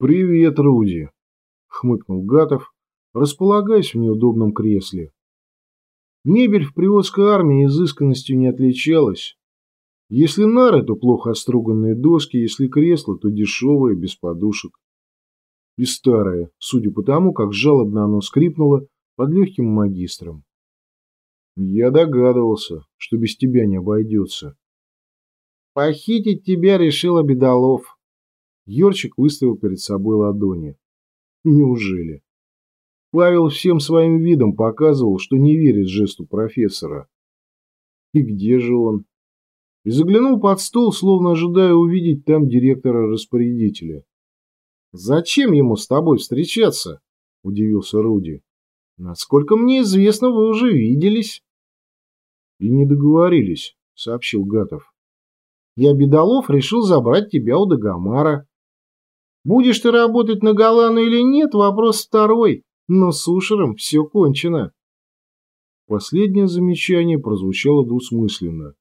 «Привет, Руди!» — хмыкнул Гатов, располагаясь в неудобном кресле. Мебель в привозской армии изысканностью не отличалась. Если нары, то плохо оструганные доски, если кресла, то дешевые, без подушек. И старое, судя по тому, как жалобно оно скрипнуло под легким магистром. Я догадывался, что без тебя не обойдется. Похитить тебя решил Обедолов. Йорчик выставил перед собой ладони. Неужели? Павел всем своим видом показывал, что не верит жесту профессора. И где же он? И заглянул под стол, словно ожидая увидеть там директора-распорядителя. «Зачем ему с тобой встречаться?» – удивился Руди. «Насколько мне известно, вы уже виделись». «И не договорились», – сообщил Гатов. «Я, Бедолов, решил забрать тебя у Дагомара. Будешь ты работать на Галану или нет, вопрос второй, но с Ушером все кончено». Последнее замечание прозвучало двусмысленно.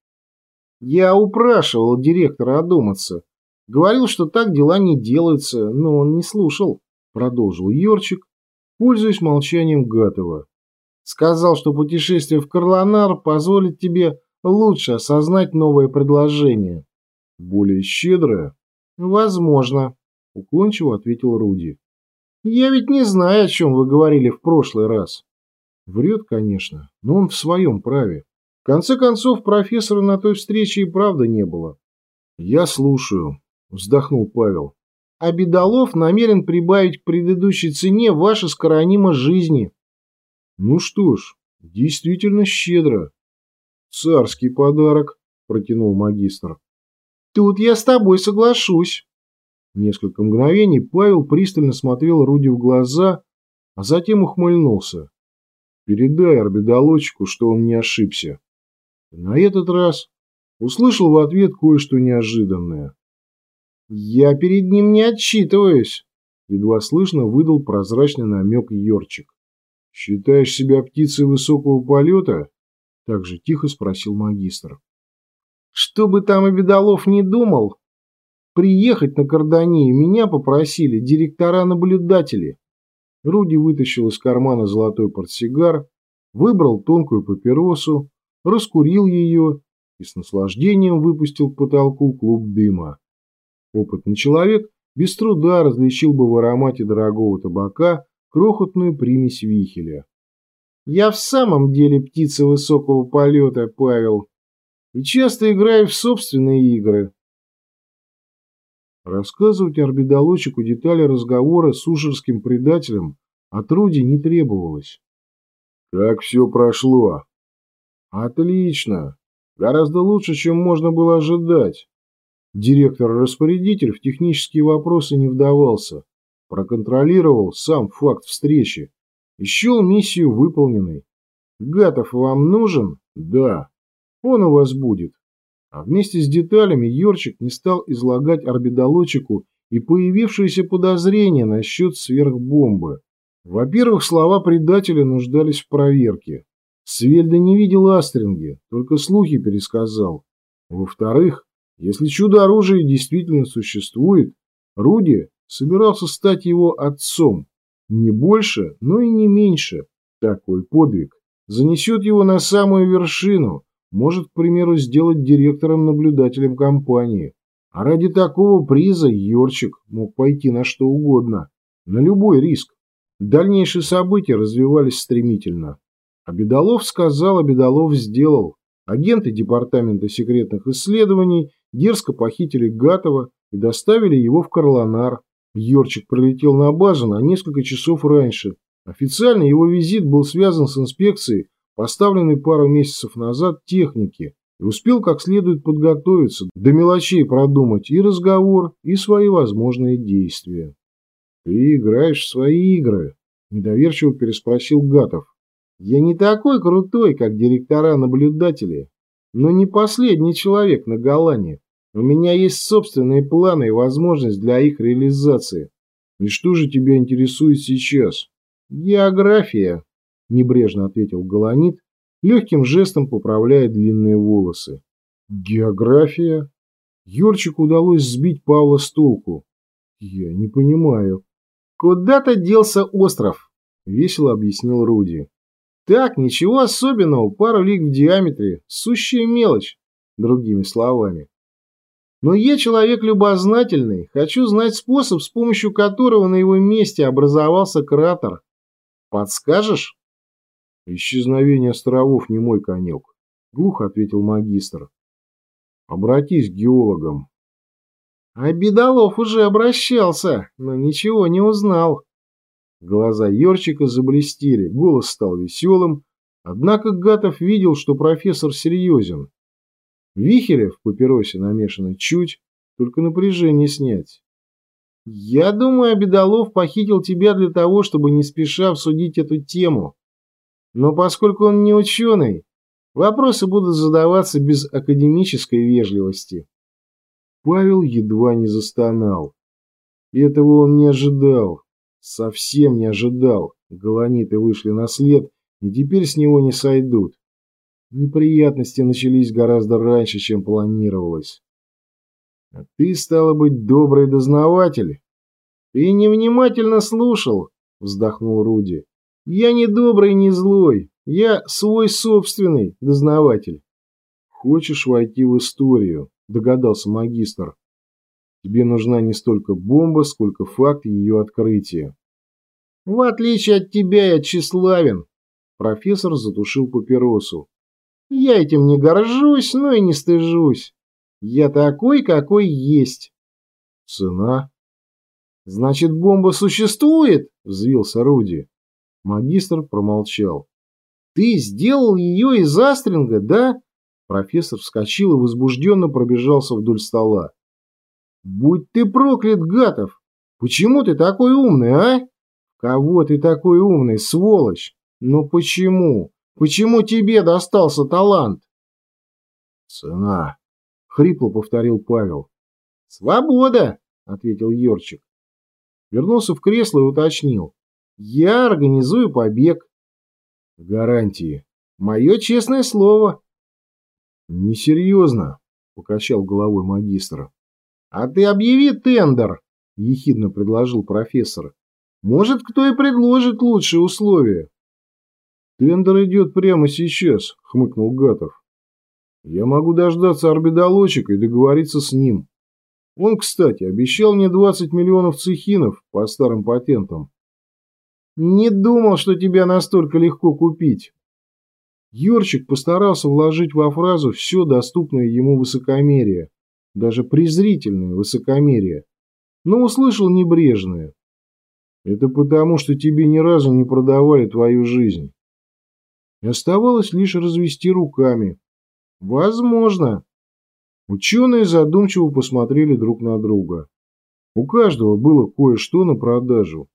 «Я упрашивал директора одуматься. Говорил, что так дела не делаются, но он не слушал», — продолжил Йорчик, пользуясь молчанием Гатова. «Сказал, что путешествие в Карлонар позволит тебе лучше осознать новое предложение». «Более щедрое?» «Возможно», — уклончиво ответил Руди. «Я ведь не знаю, о чем вы говорили в прошлый раз». Врет, конечно, но он в своем праве. В конце концов, профессора на той встрече и правда не было. «Я слушаю», вздохнул Павел. А Бедолов намерен прибавить к предыдущей цене ваши скоронимо жизни. Ну что ж, действительно щедро. Царский подарок, протянул магистр. Тут я с тобой соглашусь. Несколько мгновений Павел пристально смотрел Руди в глаза, а затем ухмыльнулся. Передай орбидолочку, что он не ошибся. На этот раз услышал в ответ кое-что неожиданное. «Я перед ним не отчитываюсь», — едва слышно выдал прозрачный намек Йорчик. «Считаешь себя птицей высокого полета?» — так же тихо спросил магистр. «Что бы там и Бедолов не думал, приехать на Карданию меня попросили директора-наблюдатели». Руди вытащил из кармана золотой портсигар, выбрал тонкую папиросу, раскурил ее и с наслаждением выпустил к потолку клуб дыма. Опытный человек без труда различил бы в аромате дорогого табака крохотную примесь вихеля. «Я в самом деле птица высокого полета, Павел, и часто играю в собственные игры». Рассказывать орбидолочику детали разговора с ужерским предателем от Руди не требовалось. «Как все прошло?» «Отлично. Гораздо лучше, чем можно было ожидать. Директор-распорядитель в технические вопросы не вдавался, проконтролировал сам факт встречи и счел миссию выполненной. Гатов вам нужен? Да. Он у вас будет. А вместе с деталями Йорчик не стал излагать орбидолочику и появившиеся подозрения насчет сверхбомбы. Во-первых, слова предателя нуждались в проверке. Свельда не видел Астринги, только слухи пересказал. Во-вторых, если чудо-оружие действительно существует, Руди собирался стать его отцом. Не больше, но и не меньше. Такой подвиг занесет его на самую вершину, может, к примеру, сделать директором-наблюдателем компании. А ради такого приза Йорчик мог пойти на что угодно, на любой риск. Дальнейшие события развивались стремительно. А Бедолов сказал, а Бедолов сделал. Агенты Департамента секретных исследований дерзко похитили Гатова и доставили его в Карлонар. Йорчик прилетел на базу на несколько часов раньше. Официально его визит был связан с инспекцией, поставленной пару месяцев назад техники, и успел как следует подготовиться, до мелочей продумать и разговор, и свои возможные действия. «Ты играешь в свои игры», – недоверчиво переспросил Гатов. «Я не такой крутой, как директора-наблюдатели, но не последний человек на Голландии. У меня есть собственные планы и возможность для их реализации. И что же тебя интересует сейчас? География, небрежно ответил Голонит, легким жестом поправляя длинные волосы. География? Юрчику удалось сбить Павла с толку. Я не понимаю. Куда-то делся остров, весело объяснил Руди. Так, ничего особенного, пару лиг в диаметре, сущая мелочь, другими словами. Но я человек любознательный, хочу знать способ, с помощью которого на его месте образовался кратер. Подскажешь? Исчезновение островов не мой конек, глухо ответил магистр. Обратись к геологам. А Бедолов уже обращался, но ничего не узнал. Глаза Йорчика заблестели, голос стал веселым, однако Гатов видел, что профессор серьезен. Вихеля в папиросе намешано чуть, только напряжение снять. «Я думаю, Бедолов похитил тебя для того, чтобы не спеша обсудить эту тему. Но поскольку он не ученый, вопросы будут задаваться без академической вежливости». Павел едва не застонал. Этого он не ожидал. Совсем не ожидал. Галаниты вышли на след и теперь с него не сойдут. Неприятности начались гораздо раньше, чем планировалось. А ты, стало быть, добрый дознаватель? Ты невнимательно слушал, вздохнул Руди. Я не добрый, не злой. Я свой собственный дознаватель. Хочешь войти в историю, догадался магистр. Тебе нужна не столько бомба, сколько факт ее открытия. В отличие от тебя я тщеславен. Профессор затушил папиросу. Я этим не горжусь, но и не стыжусь. Я такой, какой есть. Цена? Значит, бомба существует? Взвился Руди. Магистр промолчал. Ты сделал ее из астринга, да? Профессор вскочил и возбужденно пробежался вдоль стола. Будь ты проклят, Гатов! Почему ты такой умный, а? Кого ты такой умный, сволочь? Но почему? Почему тебе достался талант? Цена, хрипло повторил Павел. Свобода, ответил Йорчик. Вернулся в кресло и уточнил. Я организую побег. Гарантии. Мое честное слово. Несерьезно, покачал головой магистр. А ты объяви тендер, ехидно предложил профессор. Может, кто и предложит лучшие условия. «Тендер идет прямо сейчас», — хмыкнул Гатов. «Я могу дождаться орбидолочек и договориться с ним. Он, кстати, обещал мне 20 миллионов цехинов по старым патентам». «Не думал, что тебя настолько легко купить». Йорчик постарался вложить во фразу все доступное ему высокомерие, даже презрительное высокомерие, но услышал небрежное. «Это потому, что тебе ни разу не продавали твою жизнь». И оставалось лишь развести руками. Возможно. Ученые задумчиво посмотрели друг на друга. У каждого было кое-что на продажу,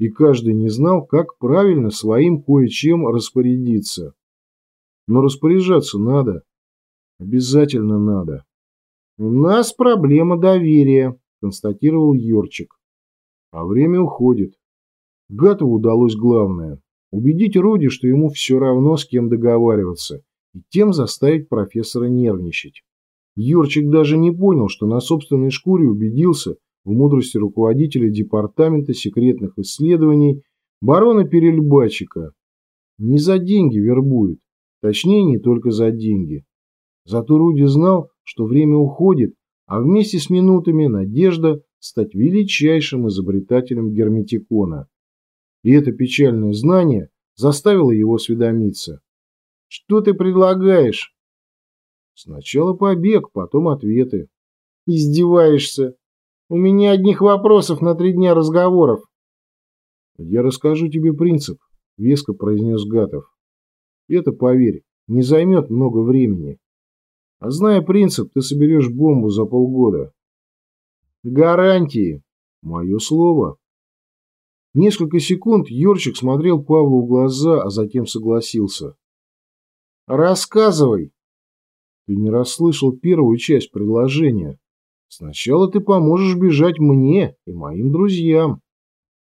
и каждый не знал, как правильно своим кое-чем распорядиться. Но распоряжаться надо. Обязательно надо. «У нас проблема доверия», – констатировал Йорчик. А время уходит. Гатову удалось главное Убедить Руди, что ему все равно с кем договариваться, и тем заставить профессора нервничать. Юрчик даже не понял, что на собственной шкуре убедился в мудрости руководителя Департамента секретных исследований барона Перельбачика. Не за деньги вербует, точнее не только за деньги. Зато Руди знал, что время уходит, а вместе с минутами надежда стать величайшим изобретателем герметикона. И это печальное знание заставило его осведомиться. «Что ты предлагаешь?» «Сначала побег, потом ответы». «Издеваешься? У меня одних вопросов на три дня разговоров». «Я расскажу тебе принцип», — веско произнес Гатов. «Это, поверь, не займет много времени. А зная принцип, ты соберешь бомбу за полгода». «Гарантии». «Мое слово». Несколько секунд Йорчик смотрел Павлу в глаза, а затем согласился. «Рассказывай!» «Ты не расслышал первую часть предложения. Сначала ты поможешь бежать мне и моим друзьям».